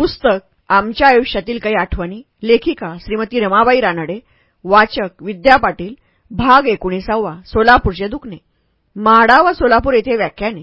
पुस्तक आमच्या आयुष्यातील काही आठवणी लेखिका श्रीमती रमाबाई रानडे वाचक विद्या पाटील भाग एकोणीसावा सोलापूरचे दुखणे. म्हाडा व सोलापूर येथे व्याख्याने.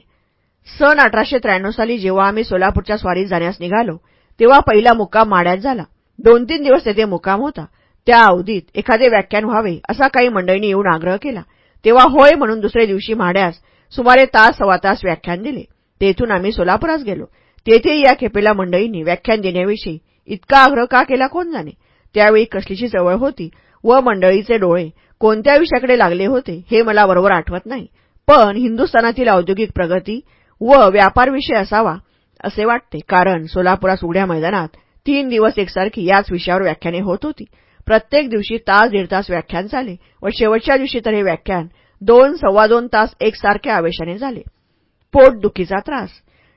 सन अठराशे त्र्याण्णव साली जेव्हा आम्ही सोलापूरच्या स्वारीत जाण्यास निघालो तेव्हा पहिला मुक्काम माड्यात झाला. दोन तीन दिवस तेथे मुक्काम होता. त्या अवधीत एखादे व्याख्यान व्हावे असा काही मंडळींनी येऊन आग्रह केला. तेव्हा होय म्हणून दुसरे दिवशी म्हाड्यास सुमारे तास सव्वा तास व्याख्यान दिले. तेथून आम्ही सोलापुरास गेलो. तेथे या खेपेला मंडळींनी व्याख्यान देण्याविषयी इतका आग्रह का केला कोण जाणे? त्यावेळी कसलीची चवळ होती व मंडळीचे डोळे कोणत्या विषयाकडे लागले होते हे मला बरोबर आठवत नाही. पण हिंदुस्थानातील औद्योगिक प्रगती व व्यापार विषय असावा असे वाटते. कारण सोलापुरास उघड्या मैदानात तीन दिवस एकसारखी याच विषयावर व्याख्याने होत होती. प्रत्येक दिवशी तास दीड तास व्याख्यान झाले व शेवटच्या दिवशी तर हे व्याख्यान दोन सव्वा दोन तास एकसारख्या आवेशाने झाले. पोटदुखीचा त्रास.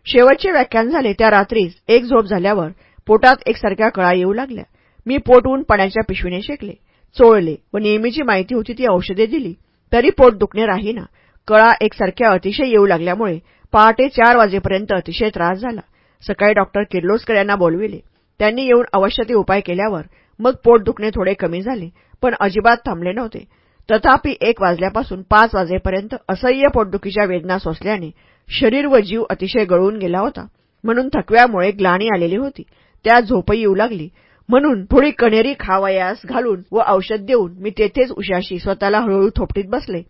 शेवटचे व्याख्यान झाले त्या रात्रीच एक झोप झाल्यावर पोटात एकसारख्या कळा येऊ लागल्या. मी पोटवून पाण्याच्या पिशवीने शेकले चोळले व नेहमीची माहिती होती ती औषधे दिली. तरी पोट दुखणे राहीना. कळा एकसारख्या अतिशय येऊ लागल्यामुळे पहाटे चार वाजेपर्यंत अतिशय त्रास झाला. सकाळी डॉक्टर किर्लोस्कर यांना बोलविले. त्यांनी येऊन अवश्य ते उपाय केल्यावर मग पोट दुखणे थोडे कमी झाले पण अजिबात थांबले नव्हते. तथापि एक वाजल्यापासून पाच वाजेपर्यंत असह्य पोटदुखीच्या वेदना सोसल्याने शरीर व जीव अतिशय गळून गेला होता. म्हणून थकव्यामुळे ग्लाणी आलेली होती. त्या झोपही येऊ लागली. म्हणून थोडी कणेरी खावयास घालून व औषध देऊन मी तेथेच उशाशी स्वतःला हळूहळू थोपटीत बसले.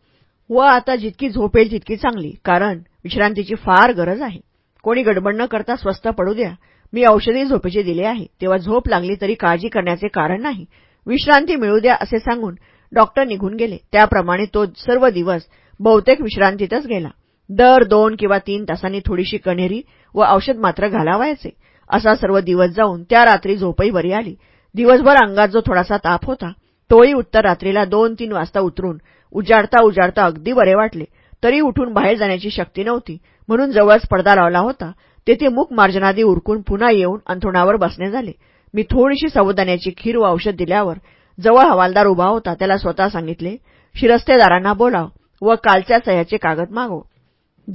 व आता जितकी झोप येईल तितकी चांगली कारण विश्रांतीची फार गरज आहे. कोणी गडबड न करता स्वस्त पडू द्या. मी औषधी झोपेचे दिले आहे. तेव्हा झोप लागली तरी काळजी करण्याचे कारण नाही. विश्रांती मिळू द्या असे सांगून डॉक्टर निघून गेले. त्याप्रमाणे तो सर्व दिवस बहुतेक विश्रांतीतच गेला. दर दोन किंवा तीन तासांनी थोडीशी कणेरी व औषध मात्र घालावायचे. असा सर्व दिवस जाऊन त्या रात्री झोपही बरी आली. दिवसभर अंगात जो थोडासा ताप होता तोही उत्तर रात्रीला दोन तीन वाजता उतरून उजाडता उजाडता अगदी बरे वाटले. तरी उठून बाहेर जाण्याची शक्ती नव्हती. म्हणून जवळच पडदा लावला होता. तेथे मुख मार्जनादी उरकून पुन्हा येऊन अंथरुणावर बसणे झाले. मी थोडीशी साबुदाण्याची खीर व औषध दिल्यावर जवळ हवालदार उभा होता. त्याला स्वतः सांगितले शिरस्तेदारांना बोलाव व कालच्या सह्याचे कागद मागव.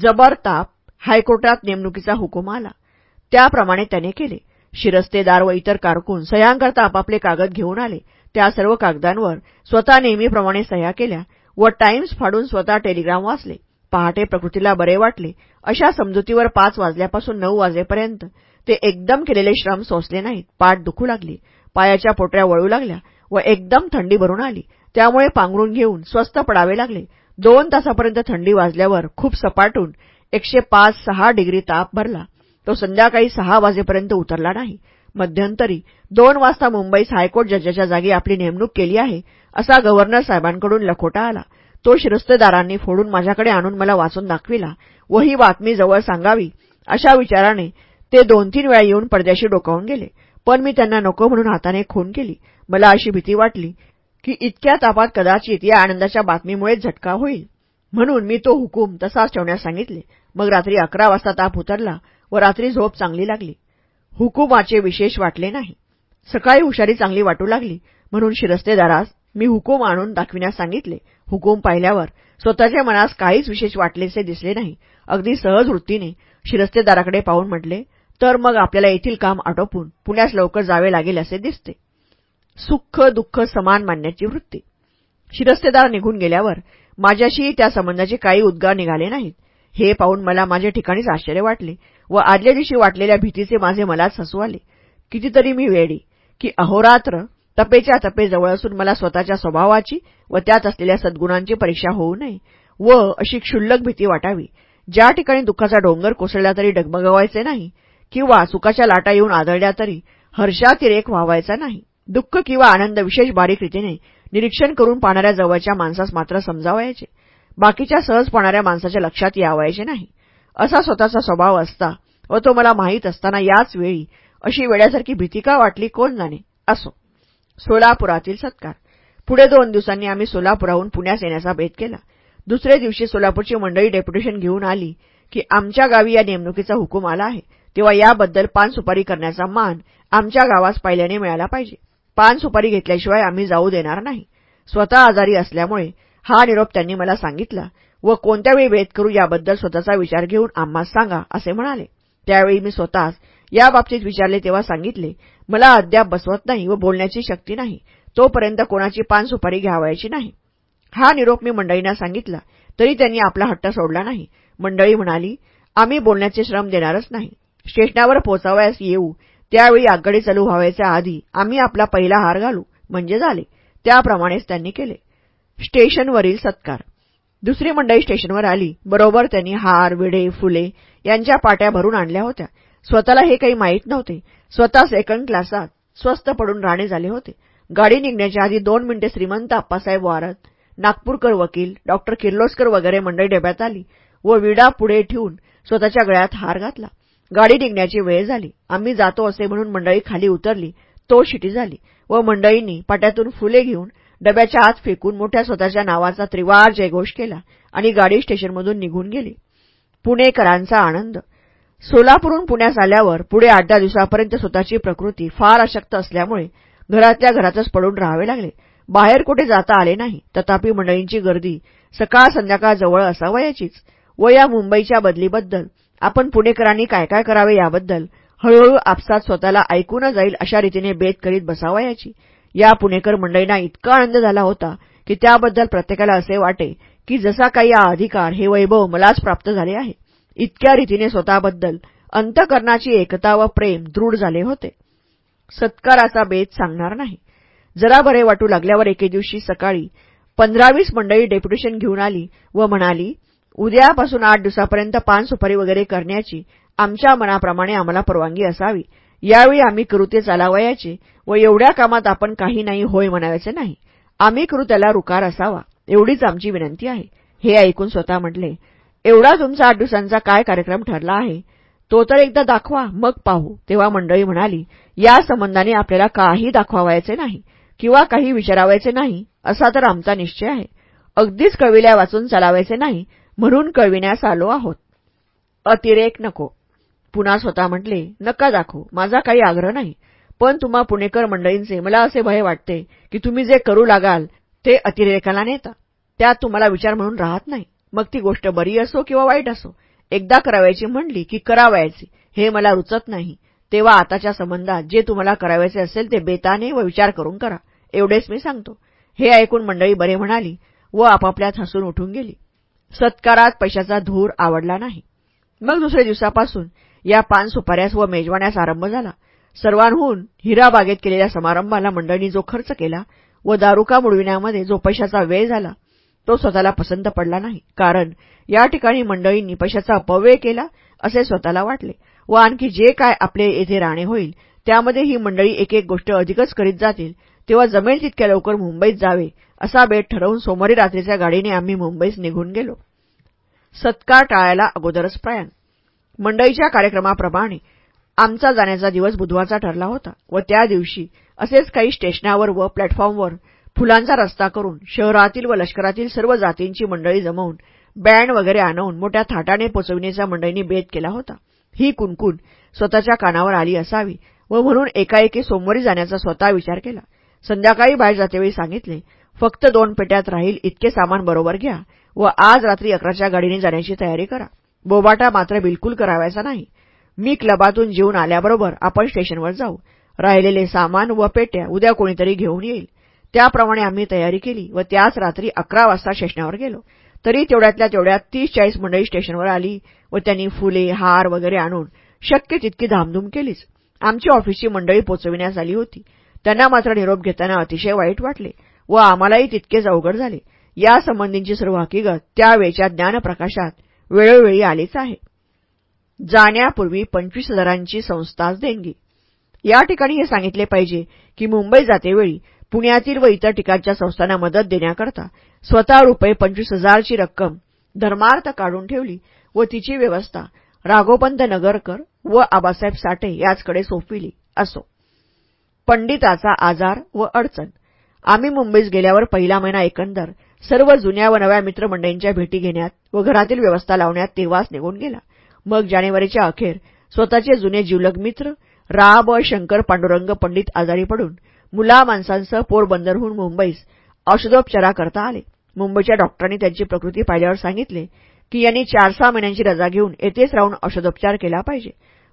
जबरताप हायकोर्टात नेमणुकीचा हुकूम आला. त्याप्रमाणे त्याने केले. शिरस्तेदार व इतर कारकून सह्यांकरता आपापले कागद घेऊन आले. त्या सर्व कागदांवर स्वतः नेहमीप्रमाणे सह्या केल्या व टाइम्स फाडून स्वतः टेलिग्राम वाचले. पहाटे प्रकृतीला बरे वाटले. अशा समजुतीवर पाच वाजल्यापासून नऊ वाजेपर्यंत ते एकदम केलेले श्रम सोसले नाहीत. पाठ दुखू लागली. पायाच्या पोटऱ्या वळू लागल्या व एकदम थंडी भरून आली. त्यामुळे पांघरून घेऊन स्वस्थ पडावे लागले. दोन तासापर्यंत थंडी वाजल्यावर खूप सपाटून एकशे पाच सहा डिग्री ताप भरला. तो संध्याकाळी सहा वाजेपर्यंत उतरला नाही. मध्यंतरी दोन वाजता मुंबईस हायकोर्ट जजाच्या जागी आपली नेमणूक केली आहे असा गव्हर्नर साहेबांकडून लखोटा आला. तो शिरस्तेदारांनी फोडून माझ्याकडे आणून मला वाचून दाखविला. व ही बातमी जवळ सांगावी अशा विचाराने ते दोन तीन वेळा येऊन पडद्याशी डोकावून गेले. पण मी त्यांना नको म्हणून हाताने खून केली. मला अशी भीती वाटली की इतक्या तापात कदाचित या आनंदाच्या बातमीमुळेच झटका होईल. म्हणून मी तो हुकूम तसाच ठेवण्यास सांगितले. मग रात्री अकरा वाजता ताप उतरला व रात्री झोप चांगली लागली. हुकुमाचे विशेष वाटले नाही. सकाळी हुशारी चांगली वाटू लागली. म्हणून शिरस्तेदारास मी हुकूम आणून दाखविण्यास सांगितले. हुकूम पाहिल्यावर स्वतःच्या मनास काहीच विशेष वाटलेसे दिसले नाही. अगदी सहज वृत्तीने शिरस्तेदाराकडे पाहून म्हटले तर मग आपल्याला येथील काम आटोपून पुण्यास लवकर जावे लागेल असे दिसते. सुख दुःख समान मानण्याची वृत्ती. शिरस्तेदार निघून गेल्यावर माझ्याशी त्या संबंधाचे काही उद्गार निघाले नाहीत. हे पाहून मला माझ्या ठिकाणीच आश्चर्य वाटले व आदल्या दिवशी वाटलेल्या भीतीचे माझे मलाच हसू आले. कितीतरी मी वेडी की अहोरात्र तपेच्या तपे जवळ असून मला स्वतःच्या स्वभावाची व त्यात असलेल्या सद्गुणांची परीक्षा होऊ नये व अशी क्षुल्लक भीती वाटावी. ज्या ठिकाणी दुःखाचा डोंगर कोसळला तरी डगमगवायचे नाही किंवा सुखाच्या लाटा येऊन आदळल्या तरी हर्षातिरेक व्हावायचा नाही. दुःख किंवा आनंद विशेष बारीक रीतीने निरीक्षण करून पाहणाऱ्या जवळच्या माणसास मात्र समजावायचे. बाकीच्या सहज पाहणाऱ्या माणसाच्या लक्षात यावायचे नाही. असा स्वतःचा स्वभाव असता व तो मला माहीत असताना याच वेळी अशी वेड्यासारखी भीती का वाटली कोण जाणे? असो. सोलापुरातील सत्कार. पुढे दोन दिवसांनी आम्ही सोलापुराहून पुण्यास येण्याचा बेत केला. दुसऱ्या दिवशी सोलापूरची मंडळी डेप्युटेशन घेऊन आली की आमच्या गावी या नेमणुकीचा हुकूम आला आहे. तेव्हा याबद्दल पान सुपारी करण्याचा मान आमच्या गावास पाहिल्याने मिळाला पाहिजे. पान सुपारी घेतल्याशिवाय आम्ही जाऊ देणार नाही. स्वतः आजारी असल्यामुळे हा निरोप त्यांनी मला सांगितला व कोणत्या वेळी भेद करू याबद्दल स्वतःचा विचार घेऊन आम्हा सांगा असे म्हणाले. त्यावेळी मी स्वतःच याबाबतीत विचारले तेव्हा सांगितले मला अद्याप बसवत नाही व बोलण्याची शक्ती नाही तोपर्यंत कोणाची पान सुपारी घ्यावायची नाही. हा निरोप मी मंडळींना सांगितला तरी त्यांनी आपला हट्ट सोडला नाही. मंडळी म्हणाली आम्ही बोलण्याचे श्रम देणारच नाही. स्टेशनावर पोचावयास येऊ त्यावेळी आगगाडी चालू व्हावायच्या आधी आम्ही आपला पहिला हार घालू म्हणजे झाले. त्याप्रमाणेच त्यांनी केले. स्टेशनवरील सत्कार. दुसरी मंडळी स्टेशनवर आली. बरोबर त्यांनी हार विडे फुले यांच्या पाट्या भरून आणल्या होत्या. स्वतःला हे काही माहीत नव्हते. स्वतः सेकंड क्लासात स्वस्त पडून राहणे झाले होते. गाडी निघण्याच्या आधी दोन मिनिटे श्रीमंत आप्पासाहेब वारत नागपूरकर वकील डॉक्टर किर्लोस्कर वगैरे मंडळी डब्यात आली व विडा पुढे ठेवून स्वतःच्या गळ्यात हार घातला. गाडी निघण्याची वेळ झाली. आम्ही जातो असे म्हणून मंडळी खाली उतरली. तो शिटी झाली व मंडळींनी पाट्यातून फुले घेऊन डब्याच्या आत फेकून मोठ्या स्वतःच्या नावाचा त्रिवार जयघोष केला आणि गाडी स्टेशनमधून निघून गेली. पुणेकरांचा आनंद. सोलापूरहून पुण्यास आल्यावर पुढे आठ दहा दिवसापर्यंत स्वतःची प्रकृती फार अशक्त असल्यामुळे घरातल्या घरातच पडून राहावे लागले. बाहेर कुठे जाता आले नाही. तथापि मंडळींची गर्दी सकाळ संध्याकाळ जवळ असावयाचीच. व या मुंबईच्या बदलीबद्दल आपण पुणेकरांनी काय काय करावे याबद्दल हळूहळू आपसात स्वतःला ऐकून जाईल अशा रीतीने बेत करीत बसावयाची. या पुणेकर मंडळींना इतका आनंद झाला होता की त्याबद्दल प्रत्येकाला असे वाटे की जसा काही हा अधिकार हे वैभव मलाच प्राप्त झाले आहे. इतक्या रीतीने स्वतःबद्दल अंतकरणाची एकता व प्रेम दृढ झाले होते. सत्काराचा बेत सांगणार नाही. जरा बरे वाटू लागल्यावर एके दिवशी सकाळी पंधरावीस मंडळी डेप्युटेशन घेऊन आली व म्हणाली उद्यापासून आठ दिवसापर्यंत पान सुपारी वगैरे करण्याची आमच्या मनाप्रमाणे आम्हाला परवानगी असावी. यावेळी आम्ही करू ते चालावयाचे व एवढ्या कामात आपण काही नाही होय म्हणायचे नाही. आम्ही करू त्याला रुकार असावा एवढीच आमची विनंती आहे. हे ऐकून स्वतः म्हटले एवढा तुमचा आठ दिवसांचा काय कार्यक्रम ठरला आहे? तो तर एकदा दाखवा मग पाहू. तेव्हा मंडळी म्हणाली या संबंधाने आपल्याला काही दाखवावायचे नाही किंवा काही विचारावायचे नाही असा तर आमचा निश्चय आहे. अगदीच कविल्या वाचून चालावायचे नाही म्हणून कळविण्यास आलो आहोत. अतिरेक नको. पुन्हा स्वतः म्हटले नका दाखवू माझा काही आग्रह नाही. पण तुम्हा पुणेकर मंडळींचे मला असे भय वाटते की तुम्ही जे करू लागाल ते अतिरेकाला नेता. त्यात तुम्हाला विचार म्हणून राहत नाही. मग ती गोष्ट बरी असो किंवा वाईट असो एकदा करावायची म्हणली की करावायची हे मला रुचत नाही. तेव्हा आताच्या संबंधात जे तुम्हाला करावायचे असेल ते बेताने व विचार करून करा. एवढेच मी सांगतो. हे ऐकून मंडळी बरे म्हणाली व आपापल्यात हसून उठून गेली. सत्कारात पैशाचा धूर आवडला नाही. मग दुसऱ्या दिवसापासून या पान सुपाऱ्यास व मेजवाण्यास आरंभ झाला. सर्वांहून हिराबागेत केलेल्या समारंभाला मंडळींनी जो खर्च केला व दारुका मुडविण्यामध्ये जो पैशाचा वेळ झाला तो स्वतःला पसंत पडला नाही. कारण या ठिकाणी मंडळींनी पैशाचा अपव्यय केला असे स्वतःला वाटले व आणखी जे काय आपले येथे राहणे होईल त्यामध्ये ही मंडळी एक एक गोष्ट अधिकच करीत जातील तेव्हा जमेल तितक्या लवकर मुंबईत जावे असा बेट ठरवून सोमवारी रात्रीच्या गाडीने आम्ही मुंबईस निघून गेलो. सत्कार टाळायला अगोदरच प्रयाण. मंडईच्या कार्यक्रमाप्रमाणे आमचा जाण्याचा दिवस बुधवारचा ठरला होता व त्या दिवशी असेच काही स्टेशनावर व प्लॅटफॉर्मवर फुलांचा रस्ता करून शहरातील व लष्करातील सर्व जातींची मंडळी जमवून बँड वगैरे आणवून मोठ्या थाटाने पोचविण्याचा मंडळींनी बेत केला होता. ही कुणकुण स्वतःच्या कानावर आली असावी व म्हणून एकाएकी सोमवारी जाण्याचा स्वतः विचार केला. संध्याकाळी बाहेर जातेवेळी सांगितले फक्त दोन पेट्यात राहील इतके सामान बरोबर घ्या. व आज रात्री अकराच्या गाडीने जाण्याची तयारी करा. बोबाटा मात्र बिलकुल करावायचा नाही. मी क्लबातून जेवून आल्याबरोबर आपण स्टेशनवर जाऊ. राहिलेले सामान व पेट्या उद्या कोणीतरी घेऊन येईल. त्याप्रमाणे आम्ही तयारी केली व त्याच रात्री अकरा वाजता स्टेशनावर गेलो. तरी तेवढ्यातल्या तेवढ्यात तीस चाळीस मंडळी स्टेशनवर आली व त्यांनी फुले हार वगैरे आणून शक्य तितकी धामधूम केलीच. आमची ऑफिसची मंडळी पोचविण्यास आली होती. त्यांना मात्र निरोप घेताना अतिशय वाईट वाटले व आम्हालाही तितकेच अवघड झाले. यासंबंधींची सर्व हकीकत त्यावेळच्या ज्ञानप्रकाशात वेळोवेळी आलीच आहे. जाण्यापूर्वी पंचवीस हजारांची संस्थाच देणगी. या ठिकाणी हे सांगितले पाहिजे की मुंबई जातेवेळी पुण्यातील व इतर ठिकाणच्या संस्थांना मदत देण्याकरता स्वतः रुपये पंचवीस हजारची रक्कम धर्मार्थ काढून ठेवली व तिची व्यवस्था राघोपंत नगरकर व आबासाहेब साठे याचकडे सोपविली असो. पंडिताचा आजार व अडचण. आम्ही मुंबईस गेल्यावर पहिला महिना एकंदर सर्व जुन्या व नव्या मित्रमंडळींच्या भेटी घेण्यात व घरातील व्यवस्था लावण्यात तेव्हाच निघून गेला. मग जानेवारीच्या अखेर स्वतःचे जुने जीवलग मित्र राब शंकर पांडुरंग पंडित आजारी पडून मुला माणसांसह पोरबंदरहून मुंबईस औषधोपचाराकरता आले. मुंबईच्या डॉक्टरांनी त्यांची प्रकृती पाहिल्यावर सांगितले की यांनी चार सहा महिन्यांची रजा घेऊन येथेच राहून औषधोपचार केला पाहिजे.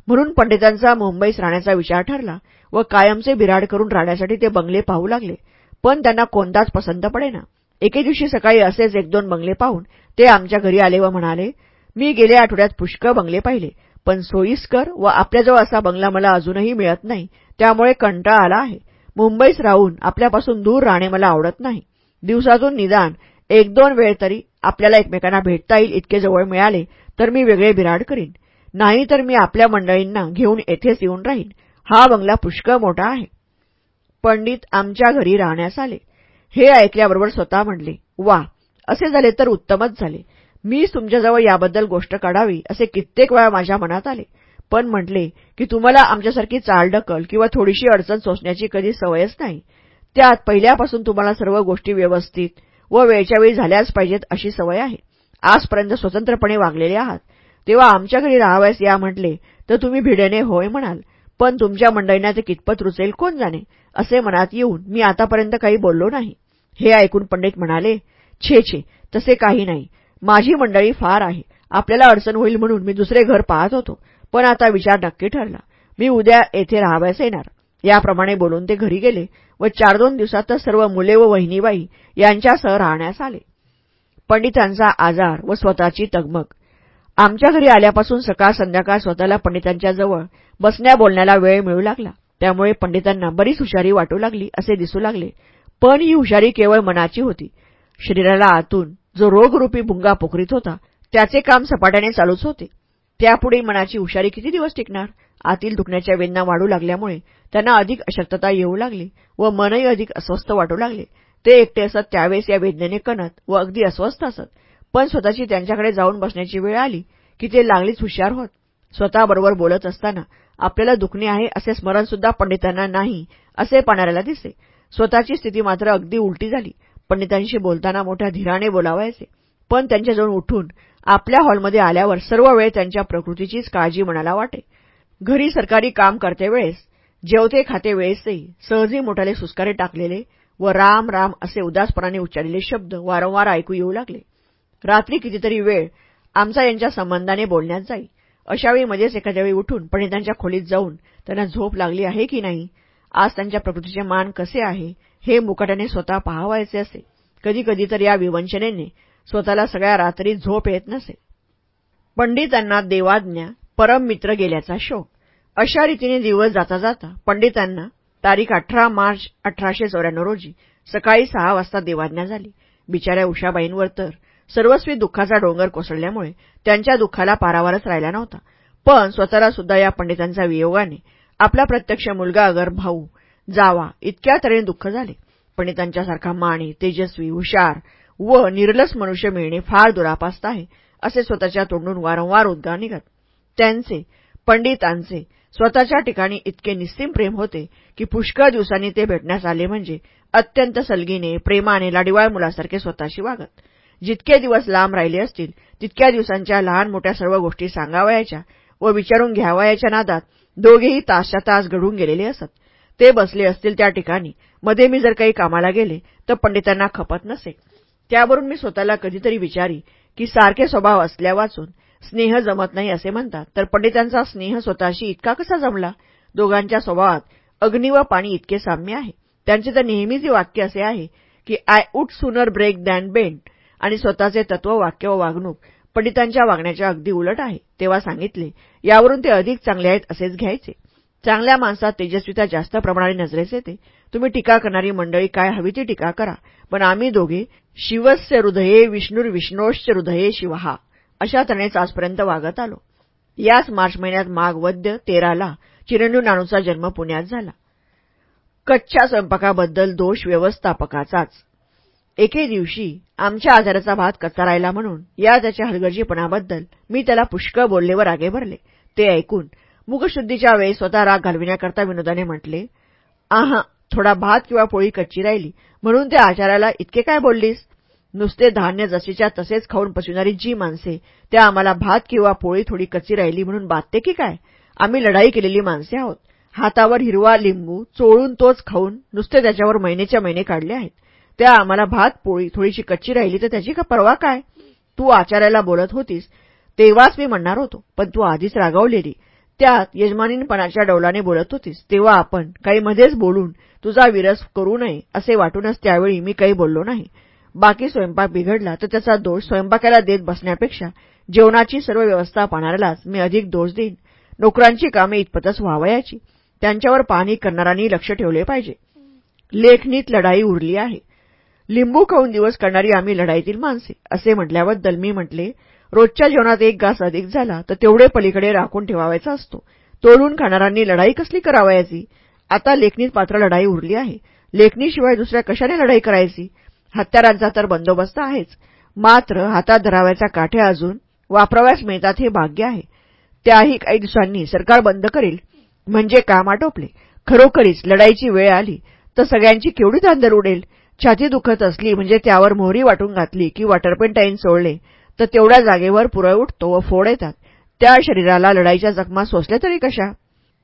म्हणून पंडितांचा मुंबईस राहण्याचा विचार ठरला व कायमचे बिराड करून राहण्यासाठी ते बंगले पाहू लागले. पण त्यांना कोणताच पसंत पडेना. एके दिवशी सकाळी असेच एक दोन बंगले पाहून ते आमच्या घरी आले व म्हणाले मी गेल्या आठवड्यात पुष्कळ बंगले पाहिले पण सोयीस्कर व आपल्याजवळ असा बंगला मला अजूनही मिळत नाही त्यामुळे कंटाळा आला आहे. मुंबईस राहून आपल्यापासून दूर राहणे मला आवडत नाही. दिवसातून निदान एक दोन वेळ तरी आपल्याला एकमेकांना भेटता येईल इतके जवळ मिळाले तर मी वेगळे बिराड करीन. नाही तर मी आपल्या मंडळींना घेऊन येथेच येऊन राहीन. हा बंगला पुष्कळ मोठा आहे. पंडित आमच्या घरी राहण्यास आले. हे ऐकल्याबरोबर स्वतः म्हणले वा असे झाले तर उत्तमच झाले. मी तुमच्याजवळ याबद्दल गोष्ट काढावी असे कित्येक वेळा माझ्या मनात आले. पण म्हटले की तुम्हाला आमच्यासारखी चालढकल किंवा थोडीशी अडचण सोसण्याची कधी सवयच नाही. त्यात पहिल्यापासून तुम्हाला सर्व गोष्टी व्यवस्थित व वेळच्या वेळी झाल्याच पाहिजेत अशी सवय आहे. आजपर्यंत स्वतंत्रपणे वागलेले आहात. तेव्हा आमच्या घरी राहावयास या म्हटले तर तुम्ही भिडेने होय म्हणाल. पण तुमच्या मंडळींना ते कितपत रुचेल कोण जाणे? असे मनात येऊन मी आतापर्यंत काही बोललो नाही. हे ऐकून पंडित म्हणाले छे छे तसे काही नाही. माझी मंडळी फार आहे. आपल्याला अडचण होईल म्हणून मी दुसरे घर पाहत होतो. पण आता विचार नक्की ठरला. मी उद्या येथे राहावयास येणार. याप्रमाणे बोलून ते घरी गेले व चार दोन दिवसातच सर्व मुले व वहिनीबाई यांच्यासह राहण्यास आले. पंडितांचा आजार व स्वतःची तगमग. आमच्या घरी आल्यापासून सकाळ संध्याकाळ स्वतःला पंडितांच्या जवळ बसण्या बोलण्याला वेळ मिळू लागला. त्यामुळे पंडितांना बरीच हुशारी वाटू लागली असे दिसू लागले. पण ही हुशारी केवळ मनाची होती. शरीराला आतून जो रोगरूपी भुंगा पोखरीत होता त्याचे काम सपाट्याने चालूच होते. त्यापुढे मनाची हुशारी किती दिवस टिकणार? आतील दुखण्याच्या वेदना वाढू लागल्यामुळे त्यांना अधिक अशक्तता येऊ लागली व मनही अधिक अस्वस्थ वाटू लागले. ते एकटे असत त्यावेळेस या वेदनेने कणत व अगदी अस्वस्थ असत. पण स्वतःची त्यांच्याकडे जाऊन बसण्याची वेळ आली की ते लागलीच हुशार होत. स्वतःबरोबर बोलत असताना आपल्याला दुखणे आहे असे स्मरणसुद्धा पंडितांना नाही असे पाणाऱ्याला दिसे. स्वतःची स्थिती मात्र अगदी उलटी झाली. पंडितांशी बोलताना मोठ्या धीराने बोलावायचे. पण त्यांच्याजवळ उठून आपल्या हॉलमध्ये आल्यावर सर्व वेळ त्यांच्या प्रकृतीचीच काळजी मनाला वाटे. घरी सरकारी काम करते वेळेस जेवते खाते वेळेसही सहजी मोठाले सुस्कारे टाकलेले व राम राम असे उदासपणाने उच्चारलेले शब्द वारंवार ऐकू येऊ लागले. रात्री कितीतरी वेळ आमचा यांच्या संबंधाने बोलण्यात जाई. अशावेळी मध्येच एखाद्या वेळी उठून पंडितांच्या खोलीत जाऊन त्यांना झोप लागली आहे की नाही आज त्यांच्या प्रकृतीचे मान कसे आहे हे मुकाट्याने स्वतः पाहावायचे असे. कधी कधी तर या विवंचनेने स्वतःला सगळ्या रात्री झोप येत नसे. पंडितांना देवाज्ञा परम मित्र गेल्याचा शोक. अशा रीतीने दिवस जाता जाता पंडितांना तारीख अठरा मार्च अठराशे चौऱ्याण्णव रोजी सकाळी सहा वाजता देवाज्ञा झाली. बिचाऱ्या उषाबाईंवर तर सर्वस्वी दुःखाचा डोंगर कोसळल्यामुळे त्यांच्या दुःखाला पारावारच राहिला नव्हता. पण स्वतःला सुद्धा या पंडितांच्या वियोगाने आपला प्रत्यक्ष मुलगा अगर भाऊ जावा इतक्या तऱ्हेने दुःख झाले. पंडितांच्यासारखा माणी तेजस्वी हुशार व निर्लस मनुष्य मिळणे फार दुरापास्त आहे असे स्वतःच्या तोंडून वारंवार उद्गार निघत. त्यांचे पंडितांचे स्वतःच्या ठिकाणी इतके निस्सीम प्रेम होते की पुष्कळ दिवसांनी ते भेटण्यास आले म्हणजे अत्यंत सलगीने प्रेमाने लाडीवाळ मुलासारखे स्वतःशी वागत. जितके दिवस लांब राहिले असतील तितक्या दिवसांच्या लहान मोठ्या सर्व गोष्टी सांगावयाच्या व विचारून घ्यावयाच्या नादात दोघेही तासच्या तास घडून गेलेले असत. ते बसले असतील त्या ठिकाणी. मध्ये मी जर काही कामाला गेले तर पंडितांना खपत नसे. त्यावरून मी स्वतःला कधीतरी विचारी की सारखे स्वभाव असल्या वाचून स्नेह जमत नाही असे म्हणतात. तर पंडितांचा स्नेह स्वतःशी इतका कसा जमला? दोघांच्या स्वभावात अग्नी व पाणी इतके साम्य आहे. त्यांचे तर नेहमीच वाक्य असे आहे की I would sooner break than bend आणि स्वतःचे तत्व वाक्य व वागणूक पंडितांच्या वागण्याच्या अगदी उलट आहे. तेव्हा सांगितले यावरून ते अधिक चांगले आहेत असेच घ्यायचे. चांगल्या माणसात तेजस्विता जास्त प्रमाणाने नजरेस येते. तुम्ही टीका करणारी मंडळी काय हवी ती टीका करा. पण आम्ही दोघे शिवस्य हृदये विष्णूर विष्णोश्च हृदये शिवहा. अशा तऱ्हेच आजपर्यंत वागत आलो. याच मार्च महिन्यात माघ वद्य तेराला चिरंजीव नानूचा जन्म पुण्यात झाला. कच्च्या स्वयंपाकाबद्दल दोष व्यवस्थापकाचाच. एके दिवशी आमच्या आजाराचा भात कच्चा राहिला म्हणून या त्याच्या हलगर्जीपणाबद्दल मी त्याला पुष्कळ बोलले व रागे भरले. ते ऐकून मुखशुद्धीच्या वेळी स्वतः राग घालविण्याकरता विनोदाने म्हटले आहा थोडा भात किंवा पोळी कच्ची राहिली म्हणून त्या आचाराला इतके काय बोललीस? नुसते धान्य जसेच्या तसेच खाऊन पसविणारी जी माणसे त्या आम्हाला भात किंवा पोळी थोडी कच्ची राहिली म्हणून बातते की काय? आम्ही लढाई केलेली माणसे आहोत. हातावर हिरवा लिंबू चोळून तोच खाऊन नुसते त्याच्यावर महिनेच्या महिने काढले आहेत. त्या आम्हाला भात पोळी थोडीशी कच्ची राहिली तर त्याची का परवा काय? तू आचार्याला बोलत होतीस तेव्हाच मी म्हणणार होतो. पण तू आधीच रागावलेली. त्यात यजमानीनपणाच्या डौलाने बोलत होतीस तेव्हा आपण काही मध्येच बोलून तुझा विरस करू नये असे वाटूनच त्यावेळी मी काही बोललो नाही. बाकी स्वयंपाक बिघडला तर त्याचा दोष स्वयंपाकाला देत बसण्यापेक्षा जेवणाची सर्व व्यवस्था पाहणाऱ्यालाच मी अधिक दोष देईन. नोकरांची कामे इतपतच व्हावयाची. त्यांच्यावर पाणी करणाऱ्यांनी लक्ष ठेवले पाहिजे. लेखनीत लढाई उरली आहे. लिंबू खाऊन दिवस करणारी आम्ही लढाईतील माणसे. असे म्हटल्याबद्दल मी म्हटले रोजच्या जेवणात एक घास अधिक झाला तर तेवढे पलीकडे राखून ठेवावायचा असतो. तोडून खाणाऱ्यांनी लढाई कसली करावयाची? आता लेखनीत पात्र लढाई उरली आहे. लेखनीशिवाय दुसऱ्या कशाने लढाई करायची? हत्यारांचा तर बंदोबस्त आहेच. मात्र हातात धराव्याच्या काठ्या अजून वापराव्यास मिळतात हे भाग्य आहे. त्याही काही दिवसांनी सरकार बंद करेल म्हणजे काम आटोपले. खरोखरीच लढाईची वेळ आली तर सगळ्यांची केवढी तांदर उडेल? छाती दुखत असली म्हणजे त्यावर मोहरी वाटून घातली की वॉटरपेंटाईन सोडले तर तेवढ्या जागेवर पुरळ उठतो व फोड येतात. त्या शरीराला लढाईच्या जखमा सोसल्या तरी कशा?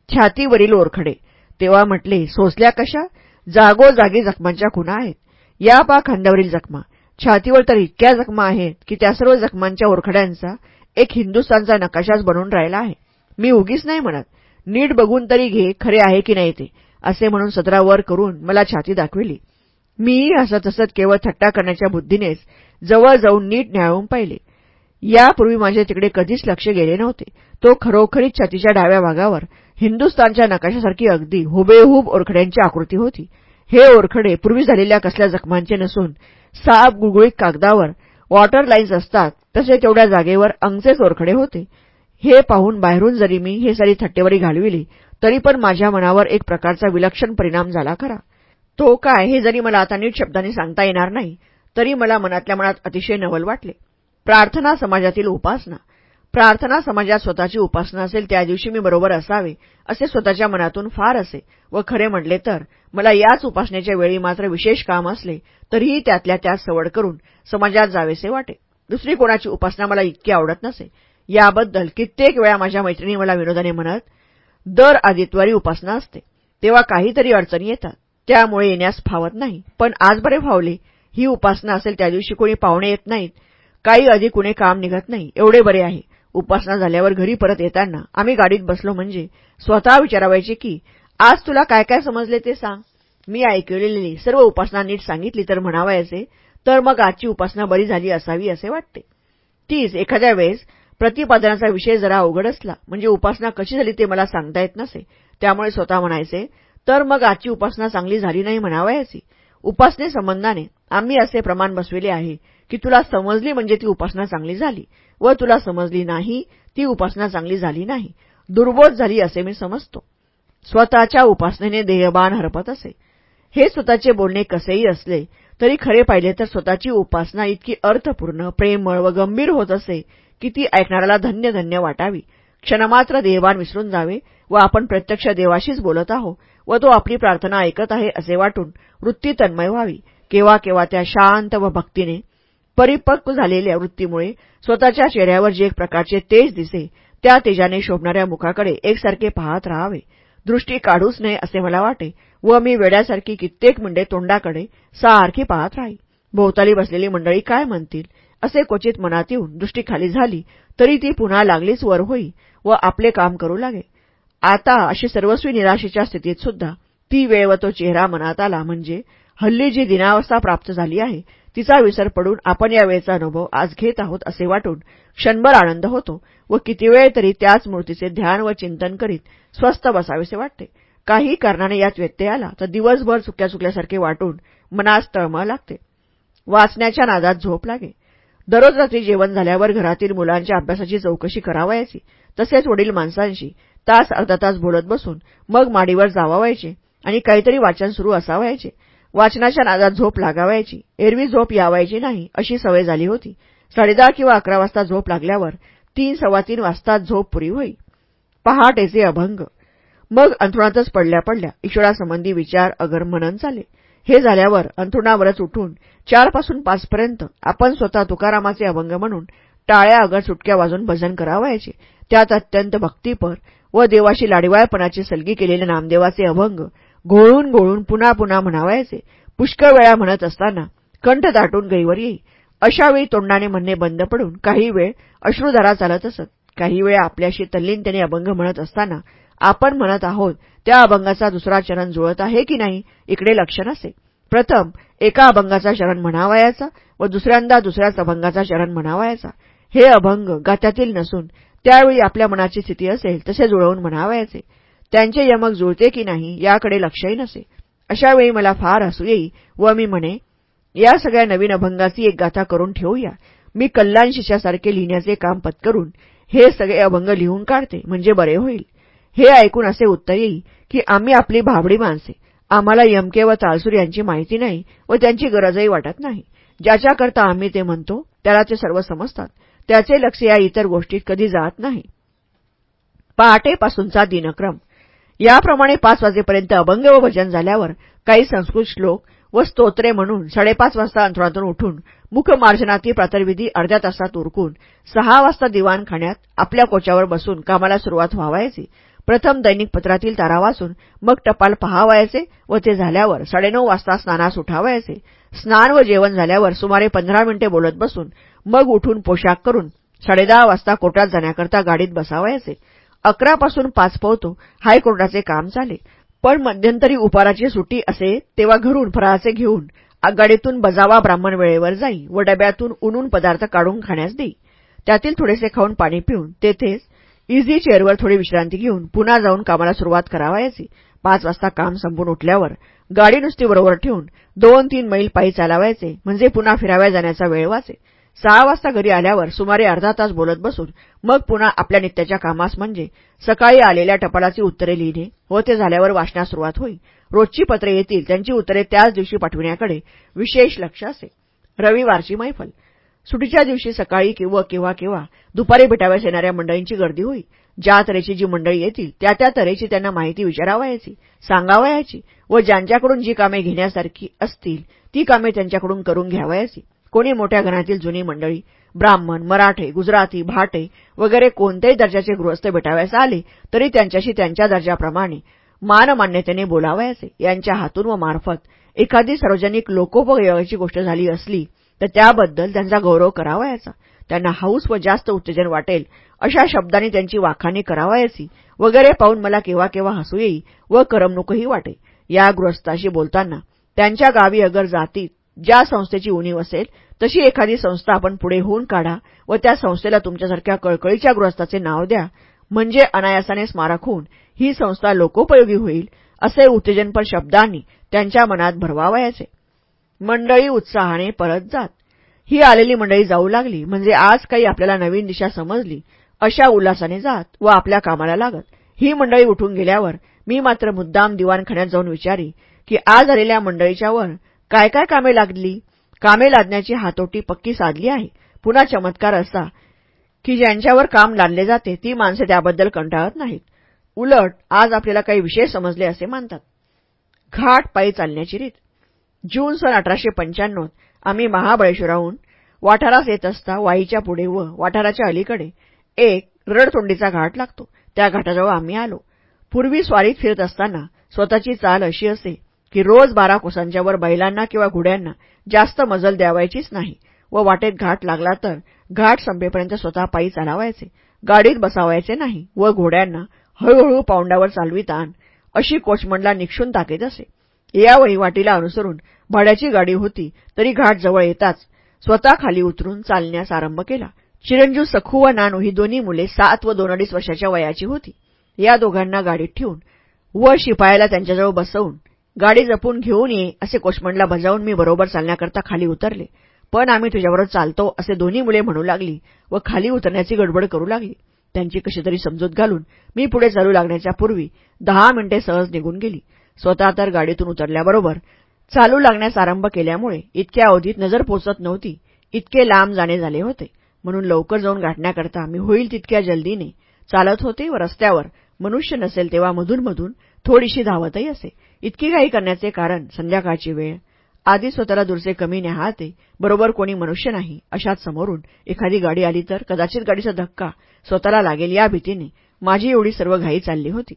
छातीवरील ओरखडे. तेव्हा म्हटले सोसल्या कशा? जागोजागी जखमांच्या खुणा आहेत. या पा खांद्यावरील जखमा. छातीवर तर इतक्या जखमा आहेत की त्या सर्व जखमांच्या ओरखड्यांचा एक हिंदुस्थानचा नकाशाच बनून राहिला आहे. मी उगीच नाही म्हणत. नीट बघून तरी घे खरे आहे की नाही ते असे म्हणून सदरा वर करून मला छाती दाखविली. मीही हसत हसत केवळ थट्टा करण्याच्या बुद्धीनेच जवळ जाऊन नीट न्याळून पाहिले. यापूर्वी माझे तिकडे कधीच लक्ष गेले नव्हते. तो खरोखरीच छातीच्या डाव्या भागावर हिंदुस्तानच्या नकाशासारखी अगदी हुबेहूब ओरखड्यांची आकृती होती. हे ओरखडे पूर्वी झालेल्या कसल्या जखमांचे नसून साप गुळगुळीत कागदावर वॉटर लाईन्स असतात तसे तेवढ्या जागेवर अंगचेच ओरखडे होते. हे पाहून बाहेरून जरी मी हे सारी थट्टेवरी घालविली तरी पण माझ्या मनावर एक प्रकारचा विलक्षण परिणाम झाला खरा. तो काय हे जरी मला आता नीट शब्दांनी सांगता येणार नाही तरी मला मनातल्या मनात अतिशय नवल वाटले. प्रार्थना समाजातील उपासना. प्रार्थना समाजात स्वतःची उपासना असेल त्या दिवशी मी बरोबर असावे असे स्वतःच्या मनातून फार असे व खरे म्हटले तर मला याच उपासनेच्या वेळी मात्र विशेष काम असले तरीही त्यातल्या त्यात सवड करून समाजात जावेसे वाटे. दुसरी कोणाची उपासना मला इतकी आवडत नसे याबद्दल कित्येक वेळा माझ्या मैत्रिणी मला विनोदाने म्हणत दर आदित्वारी उपासना असते तेव्हा काहीतरी अडचणी येतात. त्यामुळे येण्यास फावत नाही. पण आज बरे फावले ही उपासना असेल त्या दिवशी कोणी पाहुणे येत नाहीत. काही अधिक कुणी काम निघत नाही. एवढे बरे आहे. उपासना झाल्यावर घरी परत येताना आम्ही गाडीत बसलो म्हणजे स्वतः विचारावायचे की आज तुला काय काय समजले ते सांग. मी ऐकलेली सर्व उपासना नीट सांगितली तर म्हणावायचे तर मग आजची उपासना बरी झाली असावी असे वाटते. तीच एखाद्या वेळेस प्रतिपादनाचा विषय जरा अवघड असला म्हणजे उपासना कशी झाली ते मला सांगता येत नसे. त्यामुळे स्वतः म्हणायचे तर मग आजची उपासना चांगली झाली नाही म्हणावयाची उपासने संबंधाने. आम्ही असे प्रमाण बसविले आहे की तुला समजली म्हणजे ती उपासना चांगली झाली व तुला समजली नाही ती उपासना चांगली झाली नाही. दुर्बोध झाली असे मी समजतो. स्वतःच्या उपासनेने देहबान हरपत असे. हे स्वतःचे बोलणे कसेही असले तरी खरे पाहिले तर स्वतःची उपासना इतकी अर्थपूर्ण प्रेमळ व गंभीर होत असे की ती ऐकणाऱ्याला धन्य धन्य वाटावी. क्षणमात्र देहबान विसरून जावे व आपण प्रत्यक्ष देवाशीच बोलत आहो व तो आपली प्रार्थना ऐकत आहे असे वाटून वृत्ती तन्मय व्हावी. केव्हा केव्हा त्या शांत व भक्तीने परिपक्व झालेल्या वृत्तीमुळे स्वतःच्या चेहऱ्यावर जे एक प्रकारचे तेज दिसे त्या तेजाने शोभणाऱ्या मुखाकडे एकसारखे पाहत राहावे. दृष्टी काढूच नये असे मला वाटे व मी वेड्यासारखी कित्येक मुंडे तोंडाकडे सारखी पाहत राही. भोवताली बसलेली मंडळी काय म्हणतील? असे क्वचित मनात येऊन दृष्टी खाली झाली तरी ती पुन्हा लागलीच वर होई व आपले काम करू लागे. आता अशी सर्वस्वी निराशेच्या स्थितीत सुद्धा ती वेळ व तो चेहरा मनात आला म्हणजे हल्ली जी दिनावस्था प्राप्त झाली आहे तिचा विसर पडून आपण या वेळेचा अनुभव आज घेत आहोत असे वाटून क्षणभर आनंद होतो व किती वेळ तरी त्याच मूर्तीचे ध्यान व चिंतन करीत स्वस्थ बसावेसे वाटते. काही कारणाने यात व्यत्यय आला तर दिवसभर चुक्या चुकल्यासारखे वाटून मनास तळमळ लागते. वाचण्याच्या नादात झोप लागे. दररोज रात्री जेवण झाल्यावर घरातील मुलांच्या अभ्यासाची चौकशी करावयाची. तसेच वडील माणसांशी तास अर्धा तास बोलत बसून मग माडीवर जावावायचे आणि काहीतरी वाचन सुरू असावायचे. वाचनाच्या नादात झोप लागावायची. एरवी झोप यावायची नाही अशी सवय झाली होती. साडेदहा किंवा अकरा वाजता झोप लागल्यावर तीन सव्वा तीन वाजता झोप पुरी होई. पहाटेचे अभंग. मग अंथरुणातच पडल्या पडल्या ईश्वरासंबंधी विचार अगर मनन चाले. हे झाल्यावर अंथरुणावरच उठून चारपासून पाचपर्यंत आपण स्वतः तुकारामाचे अभंग म्हणून टाळ्या अगर सुटक्या वाजून भजन करावायचे. त्यात अत्यंत भक्तीपर व देवाशी लाडीवाळपणाची सलगी केलेले नामदेवाचे अभंग घोळून घोळून पुन्हा पुन्हा म्हणावायचे. पुष्कळ वेळा म्हणत असताना कंठ दाटून गईवर येई. अशावेळी तोंडाने म्हणणे बंद पडून काही वेळ अश्रुधारा चालत असत. काही वेळ आपल्याशी तल्लीनतेने अभंग म्हणत असताना आपण म्हणत आहोत त्या अभंगाचा दुसरा चरण जुळत आहे की नाही इकडे लक्ष नसे. प्रथम एका अभंगाचा शरण म्हणावायाचा व दुसऱ्यांदा दुसऱ्याच अभंगाचा शरण म्हणावायचा. हे अभंग गात्यातील नसून त्यावेळी आपल्या मनाची स्थिती असेल तसे जुळवून म्हणावायचे. त्यांचे यमक जुळते की नाही याकडे लक्षही नसे. अशावेळी मला फार हसू येई व मी म्हणे या सगळ्या नवीन अभंगाची एक गाथा करून ठेवूया. मी कल्याण शिष्यासारखे लिहिण्याचे काम पत्करून हे सगळे अभंग लिहून काढते म्हणजे बरे होईल. हे ऐकून असे उत्तर येईल की आम्ही आपली भाबडी माणसे. आम्हाला यमके व तालसूर यांची माहिती नाही व त्यांची गरजही वाटत नाही. ज्याच्याकरता आम्ही ते म्हणतो त्याला ते सर्व समजतात. त्याचे लक्ष या इतर गोष्टीत कधी जात नाही. पहाटेपासूनचा दिनक्रम. याप्रमाणे पाच वाजेपर्यंत अभंग व भजन झाल्यावर काही संस्कृत श्लोक व स्तोत्रे म्हणून साडेपाच वाजता अंतरातून उठून मुखमार्जनातील प्रातर्विधी अर्ध्या तासात उरकून सहा वाजता दिवाणखान्यात आपल्या कोच्यावर बसून कामाला सुरुवात व्हावायची. प्रथम दैनिक पत्रातील तारा वाचून मग टपाल पहावायचे व ते झाल्यावर साडेनऊ वाजता स्नानास उठावायचे. स्नान व जेवण झाल्यावर सुमारे पंधरा मिनिटे बोलत बसून मग उठून पोशाख करून साडेदहा वाजता कोर्टात जाण्याकरता गाडीत बसावायचे अकरापासून पाच पोहतो हायकोर्टाचे काम चाले. पण मध्यंतरी उपाराची सुट्टी असे तेव्हा घरून फराचे घेऊन आगाडीतून बजावा ब्राह्मण वेळेवर जाई व डब्यातून उनून पदार्थ काढून खाण्यास देई. त्यातील थोडेसे खाऊन पाणी पिऊन तेथेच इझी चेअरवर थोडी विश्रांती घेऊन पुन्हा जाऊन कामाला सुरुवात करावायची. पाच वाजता काम संपून उठल्यावर गाडी नुसती बरोबर ठेवून दोन तीन मैल पायी चालावायचे म्हणजे पुन्हा फिराव्या जाण्याचा वेळ वाचे सहा वाजता घरी आल्यावर सुमारे अर्धा तास बोलत बसून मग पुन्हा आपल्या नित्याच्या कामास म्हणजे सकाळी आलेल्या टपालाची उत्तरे लिहिणे व ते झाल्यावर वाचण्यास सुरुवात होईल. रोजची पत्रे येतील त्यांची उत्तरे त्याच दिवशी पाठविण्याकडे विशेष लक्ष असे रविवारची मैफल. सुटीच्या दिवशी सकाळी किंवा केव्हा केव्हा दुपारी भेटाव्यास येणाऱ्या मंडळींची गर्दी होई ज्या तऱ्हेची जी मंडळी येतील त्या त्या तऱ्हेची त्यांना माहिती विचारावयाची सांगावयाची व ज्यांच्याकडून जी कामे घेण्यासारखी असतील ती कामे त्यांच्याकडून करून घ्यावयाची. कोणी मोठ्या घरातील जुनी मंडळी ब्राह्मण मराठे गुजराती भाटे वगैरे कोणत्याही दर्जाचे गृहस्थ भेटावयास आले तरी त्यांच्याशी त्यांच्या दर्जाप्रमाणे मानमान्यतेने बोलावयाचे. यांच्या हातून व मार्फत एखादी सार्वजनिक लोकोपयोगाची गोष्ट झाली असली तर त्याबद्दल त्यांचा गौरव करावयाचा. त्यांना हौस व जास्त उत्तेजन वाटेल अशा शब्दांनी त्यांची वाखाणी करावायची वगैरे पाहून मला केव्हा केव्हा हसू येई व करमणूकही वाटे. या गृहस्थाशी बोलताना त्यांच्या गावी अगर जाती ज्या संस्थेची उणीव असेल तशी एखादी संस्था आपण पुढे होऊन काढा व त्या संस्थेला तुमच्यासारख्या कळकळीच्या गृहस्थाचे नाव द्या. म्हणजे अनायासाने स्मारक होऊन ही संस्था लोकोपयोगी होईल असे उत्तेजनपर शब्दांनी त्यांच्या मनात भरवावयाचे. मंडळी उत्साहाने परत जात. ही आलेली मंडळी जाऊ लागली. म्हणजे आज काही आपल्याला नवीन दिशा समजली. अशा उल्हासाने जात व आपल्या कामाला लागत. ही मंडळी उठून गेल्यावर मी मात्र मुद्दाम दिवाणखान्यात जाऊन विचारी की आज आलेल्या मंडळीच्या वर काय काय कामे लागली? कामे लादण्याची हातोटी पक्की साधली आहे. पुन्हा चमत्कार असा की ज्यांच्यावर काम लादले जाते ती माणसे त्याबद्दल कंटाळत नाहीत. उलट आज आपल्याला काही विशेष समजले असे मानतात. घाट पायी चालण्याची रीत. जून सन अठराशे पंच्याण्णव आम्ही महाबळेश्वराहून वाठारास येत असता वाईच्या पुढे व वाठाराच्या अलीकडे एक रडतोंडीचा घाट लागतो. त्या घाटाजवळ आम्ही आलो. पूर्वी स्वारीत फिरत असताना स्वतःची चाल अशी असे की रोज बारा कोसांच्या वर बैलांना किंवा घोड्यांना जास्त मजल द्यावायचीच नाही व वाटेत घाट लागला तर घाट संपेपर्यंत स्वतः पायी चालावायचे. गाडीत बसावायचे नाही व घोड्यांना हळूहळू पाऊंडावर चालवीत आण अशी कोचमंडला निक्षून टाकीत असे. या वहिवाटीला अनुसरून भाड्याची गाडी होती तरी घाट जवळ येताच स्वतः खाली उतरून चालण्यास आरंभ केला. चिरंजीव सखू व नानू ही दोन्ही मुले सात व दोन अडीच वर्षाच्या वयाची होती. या दोघांना गाडीत ठेवून व शिपायाला त्यांच्याजवळ बसवून गाडी जपून घेऊन ये असे कोचमंडला बजावून मी बरोबर चालण्याकरता खाली उतरले. पण आम्ही तुझ्याबरोबर चालतो असे दोन्ही मुले म्हणू लागली व खाली उतरण्याची गडबड करू लागली. त्यांची कशीतरी समजूत घालून मी पुढे चालू लागण्याच्या पूर्वी दहा मिनिटे सहज निघून गेली. स्वतः तर गाडीतून उतरल्याबरोबर चालू लागण्यास आरंभ केल्यामुळे इतक्या अवधीत नजर पोचत नव्हती. इतके लांब जाणे झाले होते. म्हणून लवकर जाऊन गाठण्याकरता मी होईल तितक्या जल्दीने. चालत होते व रस्त्यावर. मनुष्य नसेल तेव्हा मधून मधून थोडीशी धावतही असे. इतकी घाई करण्याचे कारण संध्याकाळची वेळ. आधी स्वतःला दुरसे कमी न्याहाळते बरोबर कोणी मनुष्य नाही अशात समोरून एखादी गाडी आली तर कदाचित गाडीचा धक्का स्वतःला लागेल या भीतीने. माझी एवढी सर्व घाई चालली होती.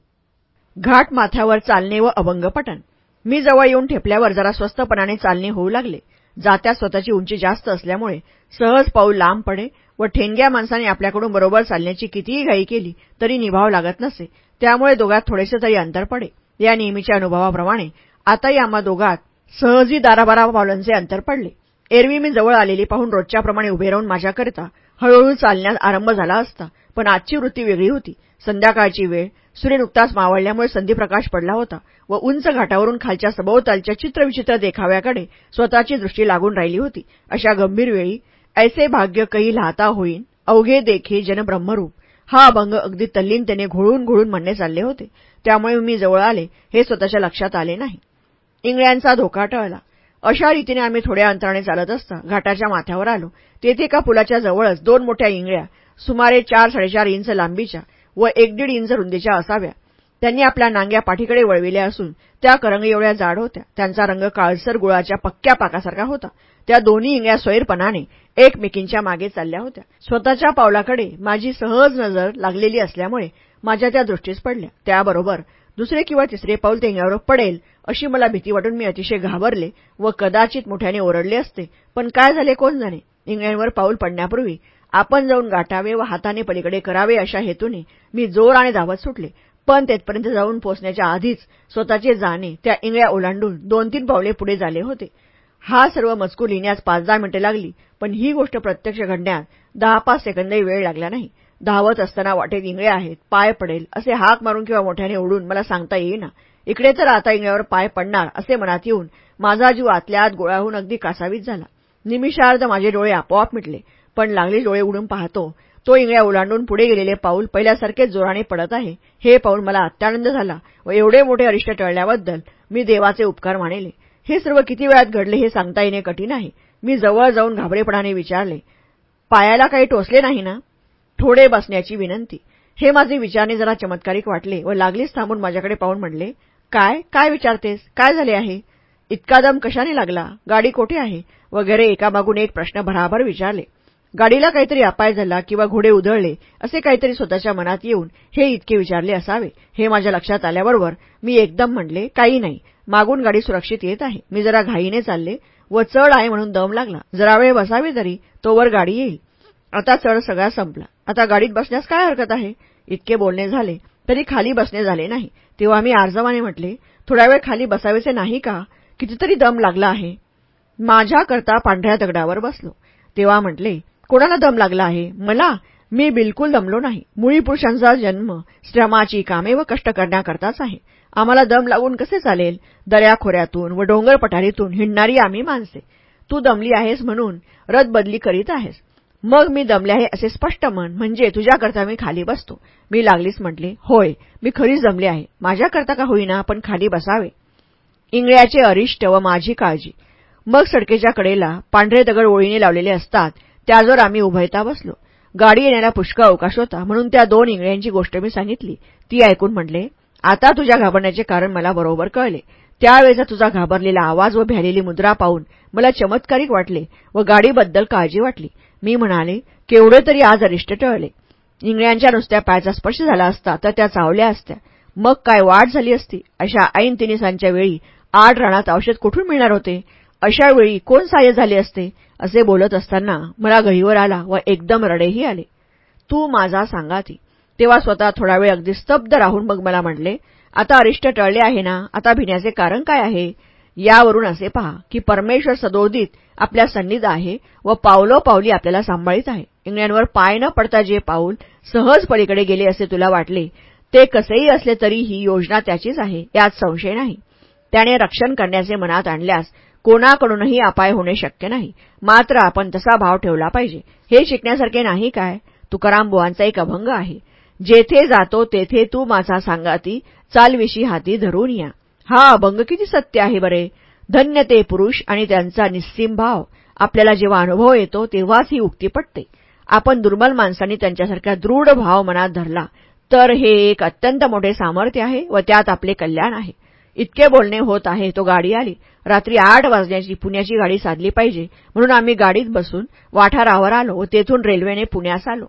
घाट माथ्यावर चालणे व अभंगपटन मी जवळ येऊन ठेपल्यावर जरा स्वस्तपणाने चालणे होऊ लागले. जात्या स्वतःची उंची जास्त असल्यामुळे सहज पाऊल लांब पडे व ठेंग्या माणसाने आपल्याकडून बरोबर चालण्याची कितीही घाई केली तरी निभाव लागत नसे. त्यामुळे दोघात थोडेसे तरी अंतर पडे. या नेहमीच्या अनुभवाप्रमाणे आताही आम्हा दोघात सहजी दाराबारा पावलांचे अंतर पडले. एरवी मी जवळ आलेली पाहून रोजच्याप्रमाणे उभे राहून माझ्याकरिता हळूहळू चालण्यास आरंभ झाला असता. पण आजची वृत्ती वेगळी होती. संध्याकाळची वेळ. सूर्य नुकताच मावळल्यामुळे संधीप्रकाश पडला होता व उंच घाटावरून खालच्या सभोवतालच्या चित्रविचित्र देखाव्याकडे स्वतःची दृष्टी लागून राहिली होती. अशा गंभीर वेळी ऐसे भाग्य कही लाहता होईन अवघे देखे जन ब्रह्मरूप हा अभंग अगदी तल्लीनतेने घोळून घोळून म्हणणे चालले होते. त्यामुळे मी जवळ आले हे स्वतःच्या लक्षात आले नाही. इंगळ्यांचा धोका टळला. अशा रीतीने आम्ही थोड्या अंतराने चालत असता घाटाच्या माथ्यावर आलो. तेथे एका पुलाच्या जवळच दोन मोठ्या इंगळ्या सुमारे चार साडेचार इंच लांबीच्या व एक दीड इंच रुंदीच्या असाव्या. त्यांनी आपल्या नांग्या पाठीकडे वळविल्या असून त्या करंग एवढ्या जाड होत्या. त्यांचा रंग काळसर गुळाच्या पक्क्या पाकासारखा होता. त्या दोन्ही इंग्या स्वैरपणाने एकमेकींच्या मागे चालल्या होत्या. स्वतःच्या पावलाकडे माझी सहज नजर लागलेली असल्यामुळे माझ्या त्या दृष्टीस पडल्या. त्याबरोबर दुसरे किंवा तिसरे पाऊल तेंग्यावर पडेल अशी मला भीती वाटून मी अतिशय घाबरले व कदाचित मोठ्याने ओरडले असते. पण काय झाले कोण जाणे? इंग्यांवर पाऊल पडण्यापूर्वी आपण जाऊन गाठावे व हाताने पलीकडे करावे अशा हेतूने मी जोर आणि धावत सुटले. पण तेथपर्यंत जाऊन पोचण्याच्या आधीच स्वतःचे जाणे त्या इंगळ्या ओलांडून दोन तीन पावले पुढे झाले होते. हा सर्व मजकूर लिहिण्यास पाच दहा मिनिटे लागली पण ही गोष्ट प्रत्यक्ष घडण्यात दहा पाच सेकंदही वेळ लागला नाही. धावत असताना वाटेत इंगळे आहेत पाय पडेल असे हाक मारून किंवा मोठ्याने ओढून मला सांगता येईना. इकडे तर आता इंगळ्यावर पाय पडणार असे मनात येऊन माझा जीव आतल्या आत गोळाहून अगदी कासावीत झाला. निमिषार्ध माझे डोळे आपोआप मिटले. पण लागले डोळे उडून पाहतो. तो इंगळ्या ओलांडून पुढे गेलेले पाऊल पहिल्यासारखेच जोराने पडत आहे. हे पाऊल मला अत्यानंद झाला व एवढे मोठे अरिष्ट टळल्याबद्दल मी देवाचे उपकार मानेले. हे सर्व किती वेळात घडले हे सांगता येणे कठीण आहे. मी जवळ जाऊन घाबरेपणाने विचारले पायाला काही टोचले नाही ना? थोडे बसण्याची विनंती. हे माझे विचारणे जरा चमत्कारिक वाटले व लागलीच थांबून माझ्याकडे पाहून म्हणले काय? काय विचारतेस? काय झाले आहे? इतका दम कशाने लागला? गाडी कोठे आहे? वगैरे एकामागून एक प्रश्न भराभर विचारले. गाडीला काहीतरी अपाय झाला किंवा घोडे उधळले असे काहीतरी स्वतःच्या मनात येऊन हे इतके विचारले असावे. हे माझ्या लक्षात आल्याबरोबर मी एकदम म्हणले काही नाही. मागून गाडी सुरक्षित येत आहे. मी जरा घाईने चालले. व चढ आहे म्हणून दम लागला. जरा वेळ बसावे तरी तोवर गाडी येईल. आता चढ सगळा संपला. आता गाडीत बसण्यास काय हरकत आहे? इतके बोलणे झाले तरी खाली बसणे झाले नाही. तेव्हा मी आर्जवाने म्हटले थोडा वेळ खाली बसावेचे नाही का? कितीतरी दम लागला आहे. माझ्याकरता पांढऱ्या दगडावर बसलो. तेव्हा म्हटले कोणाला दम लागला आहे? मला? मी बिलकुल दमलो नाही. मुळी पुरुषांचा जन्म श्रमाची कामे व कष्ट करण्याकरताच आहे. आम्हाला दम लागून कसे चालेल? दऱ्याखोऱ्यातून व डोंगर पठारीतून हिंडणारी आम्ही माणसे. तू दमली आहेस म्हणून रदबदली करीत आहेस. मग मी दमले आहे असे स्पष्ट म्हण म्हणजे तुझ्याकरता मी खाली बसतो. मी लागलीच म्हटले होय मी खरीच जमले आहे. माझ्याकरता का होईना पण खाली बसावे? इंगळ्याचे अरिष्ट व माझी काळजी. मग सडकेच्या कडेला पांढरे दगड ओळीने लावलेले असतात. त्याजवर आम्ही उभयता बसलो. गाडी येण्याला पुष्कळ अवकाश होता म्हणून त्या दोन इंगळ्यांची गोष्ट मी सांगितली. ती ऐकून म्हणले आता तुझ्या घाबरण्याचे कारण मला बरोबर कळले. त्यावेळेचा तुझा घाबरलेला आवाज व भ्यालेली मुद्रा पाहून मला चमत्कारिक वाटले व गाडीबद्दल काळजी वाटली. मी म्हणाले केवढे तरी आज अरिष्ट टळले. इंगळ्यांच्या नुसत्या पायाचा स्पर्श झाला असता तर त्या चावल्या असत्या. मग काय वाट झाली असती? अशा ऐन तिनिसांच्या वेळी आड राणात औषध कुठून मिळणार होते? अशा वेळी कोण सहाय्य झाले असते? असे बोलत असताना मला गहीवर आला व एकदम रडेही आले. तू माझा सांगाती तेव्हा स्वतः थोडा वेळ अगदी स्तब्ध राहून मग मला म्हटले आता अरिष्ट टळले आहे ना? आता भिण्याचे कारण काय आहे? यावरून असे पहा की परमेश्वर सदोदित आपल्या सन्निध आहे व पावलोपावली आपल्याला सांभाळीत आहे. इंग्लंडवर पाय न पडता जे पाऊल सहज पलीकडे गेले असे तुला वाटले ते कसेही असले तरी ही योजना त्याचीच आहे यात संशय नाही. त्याने रक्षण करण्याचे मनात आणल्यास कोणाकडूनही अपाय होणे शक्य नाही. मात्र आपण तसा भाव ठेवला पाहिजे. हे शिकण्यासारखे नाही काय? तुकारामबुवांचा एक अभंग आहे. जेथे जातो तेथे तू माझा सांगाती चालविशी हाती धरून या. हा अभंग किती सत्य आहे बरे? धन्य ते पुरुष आणि त्यांचा निस्सीम भाव. आपल्याला जेव्हा अनुभव येतो तेव्हाच ही उक्ती पटते. आपण दुर्बल माणसांनी त्यांच्यासारख्या दृढ भाव मनात धरला तर हे एक अत्यंत मोठे सामर्थ्य आहे व त्यात आपले कल्याण आहे. इतके बोलणे होत आहे तो गाडी आली. रात्री आठ वाजण्याची पुण्याची गाडी साधली पाहिजे. म्हणून आम्ही गाडीत बसून वाठारावर आलो व तेथून रेल्वेने पुण्यास आलो.